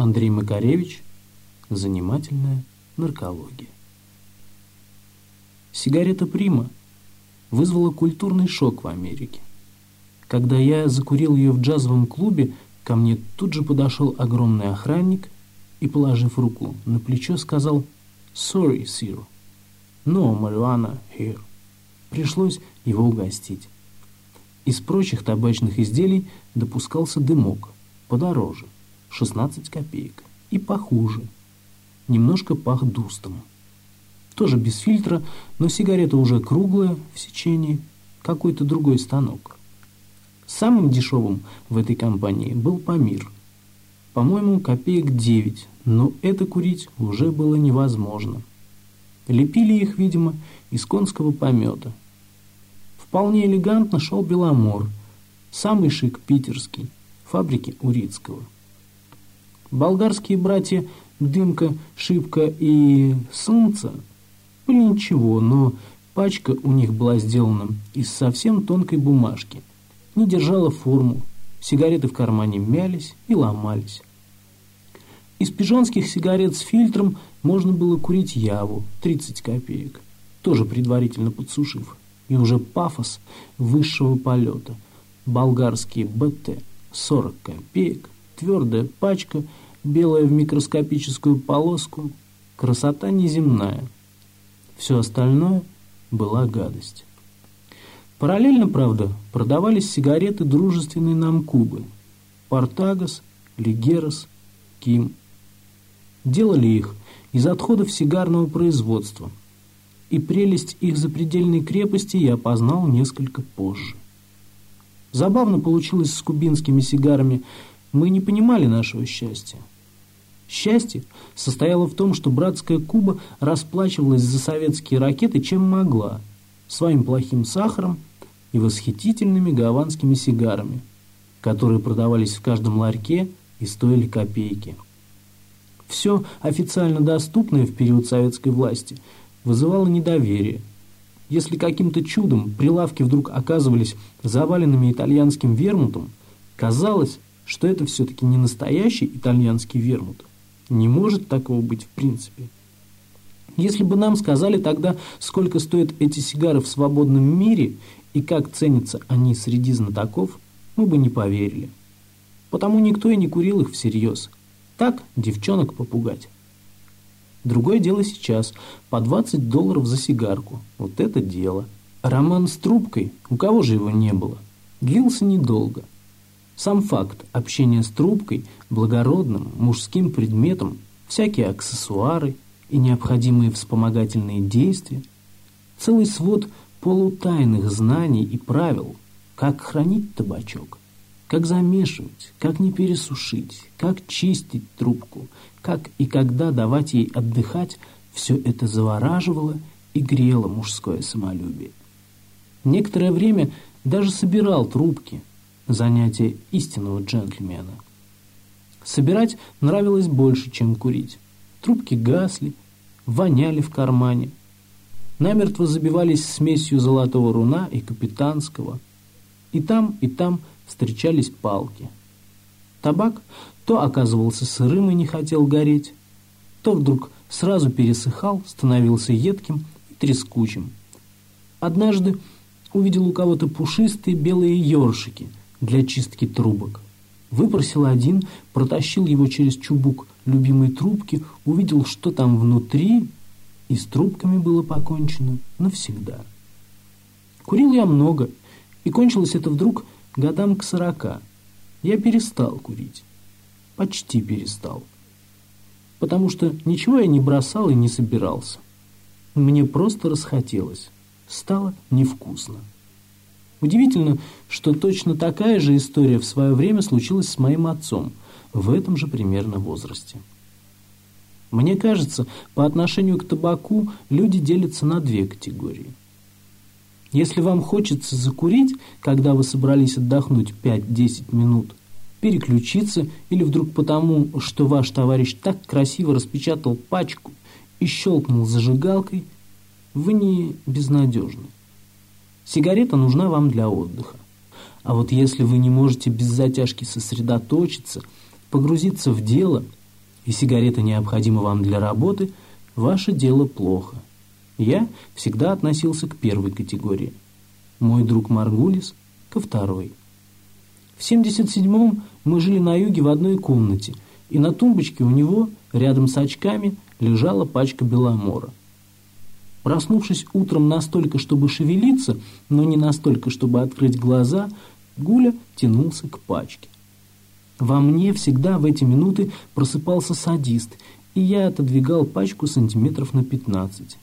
Андрей Макаревич. Занимательная наркология. Сигарета «Прима» вызвала культурный шок в Америке. Когда я закурил ее в джазовом клубе, ко мне тут же подошел огромный охранник и, положив руку на плечо, сказал «Sorry, sir, no marijuana here». Пришлось его угостить. Из прочих табачных изделий допускался дымок, подороже, 16 копеек, и похуже, немножко пах дустом. Тоже без фильтра, но сигарета уже круглая, в сечении, какой-то другой станок. Самым дешевым в этой компании был Памир. По-моему, копеек 9, но это курить уже было невозможно. Лепили их, видимо, из конского помета. Вполне элегантно шел Беломор, самый шик питерский, фабрики Урицкого. Болгарские братья Дымка, Шибка и Солнце. Были ничего, но пачка у них была сделана из совсем тонкой бумажки, не держала форму, сигареты в кармане мялись и ломались. Из пижонских сигарет с фильтром можно было курить яву, 30 копеек, тоже предварительно подсушив, и уже пафос высшего полета. Болгарские БТ, 40 копеек, твердая пачка, белая в микроскопическую полоску, красота неземная. Все остальное была гадость. Параллельно, правда, продавались сигареты дружественные нам Кубы. Портагас, Лигерос, Ким. Делали их из отходов сигарного производства. И прелесть их запредельной крепости я познал несколько позже. Забавно получилось с кубинскими сигарами – мы не понимали нашего счастья. Счастье состояло в том, что братская Куба расплачивалась за советские ракеты чем могла, своим плохим сахаром и восхитительными гаванскими сигарами, которые продавались в каждом ларьке и стоили копейки. Все официально доступное в период советской власти вызывало недоверие. Если каким-то чудом прилавки вдруг оказывались заваленными итальянским вермутом, казалось, что это все-таки не настоящий итальянский вермут. Не может такого быть в принципе. Если бы нам сказали тогда, сколько стоят эти сигары в свободном мире и как ценятся они среди знатоков, мы бы не поверили. Потому никто и не курил их всерьез. Так, девчонок попугать. Другое дело сейчас. По 20 долларов за сигарку. Вот это дело. Роман с трубкой, у кого же его не было, длился недолго. Сам факт общения с трубкой, благородным, мужским предметом, всякие аксессуары и необходимые вспомогательные действия, целый свод полутайных знаний и правил, как хранить табачок, как замешивать, как не пересушить, как чистить трубку, как и когда давать ей отдыхать, все это завораживало и грело мужское самолюбие. Некоторое время даже собирал трубки – занятие истинного джентльмена. Собирать нравилось больше, чем курить. Трубки гасли, воняли в кармане. Намертво забивались смесью золотого руна и капитанского. И там, и там встречались палки. Табак то оказывался сырым и не хотел гореть, то вдруг сразу пересыхал, становился едким и трескучим. Однажды увидел у кого-то пушистые белые ёршики – для чистки трубок. Выпросил один, протащил его через чубук любимой трубки, увидел, что там внутри, и с трубками было покончено навсегда. Курил я много, и кончилось это вдруг годам к сорока. Я перестал курить. Почти перестал. Потому что ничего я не бросал и не собирался. Мне просто расхотелось. Стало невкусно. Удивительно, что точно такая же история в свое время случилась с моим отцом в этом же примерно возрасте. Мне кажется, по отношению к табаку люди делятся на две категории. Если вам хочется закурить, когда вы собрались отдохнуть 5-10 минут, переключиться или вдруг потому, что ваш товарищ так красиво распечатал пачку и щелкнул зажигалкой, вы не безнадежны. Сигарета нужна вам для отдыха. А вот если вы не можете без затяжки сосредоточиться, погрузиться в дело, и сигарета необходима вам для работы, ваше дело плохо. Я всегда относился к первой категории. Мой друг Маргулис – ко второй. В 77-м мы жили на юге в одной комнате, и на тумбочке у него, рядом с очками, лежала пачка беломора. Проснувшись утром настолько, чтобы шевелиться, но не настолько, чтобы открыть глаза, Гуля тянулся к пачке. Во мне всегда в эти минуты просыпался садист, и я отодвигал пачку сантиметров на пятнадцать.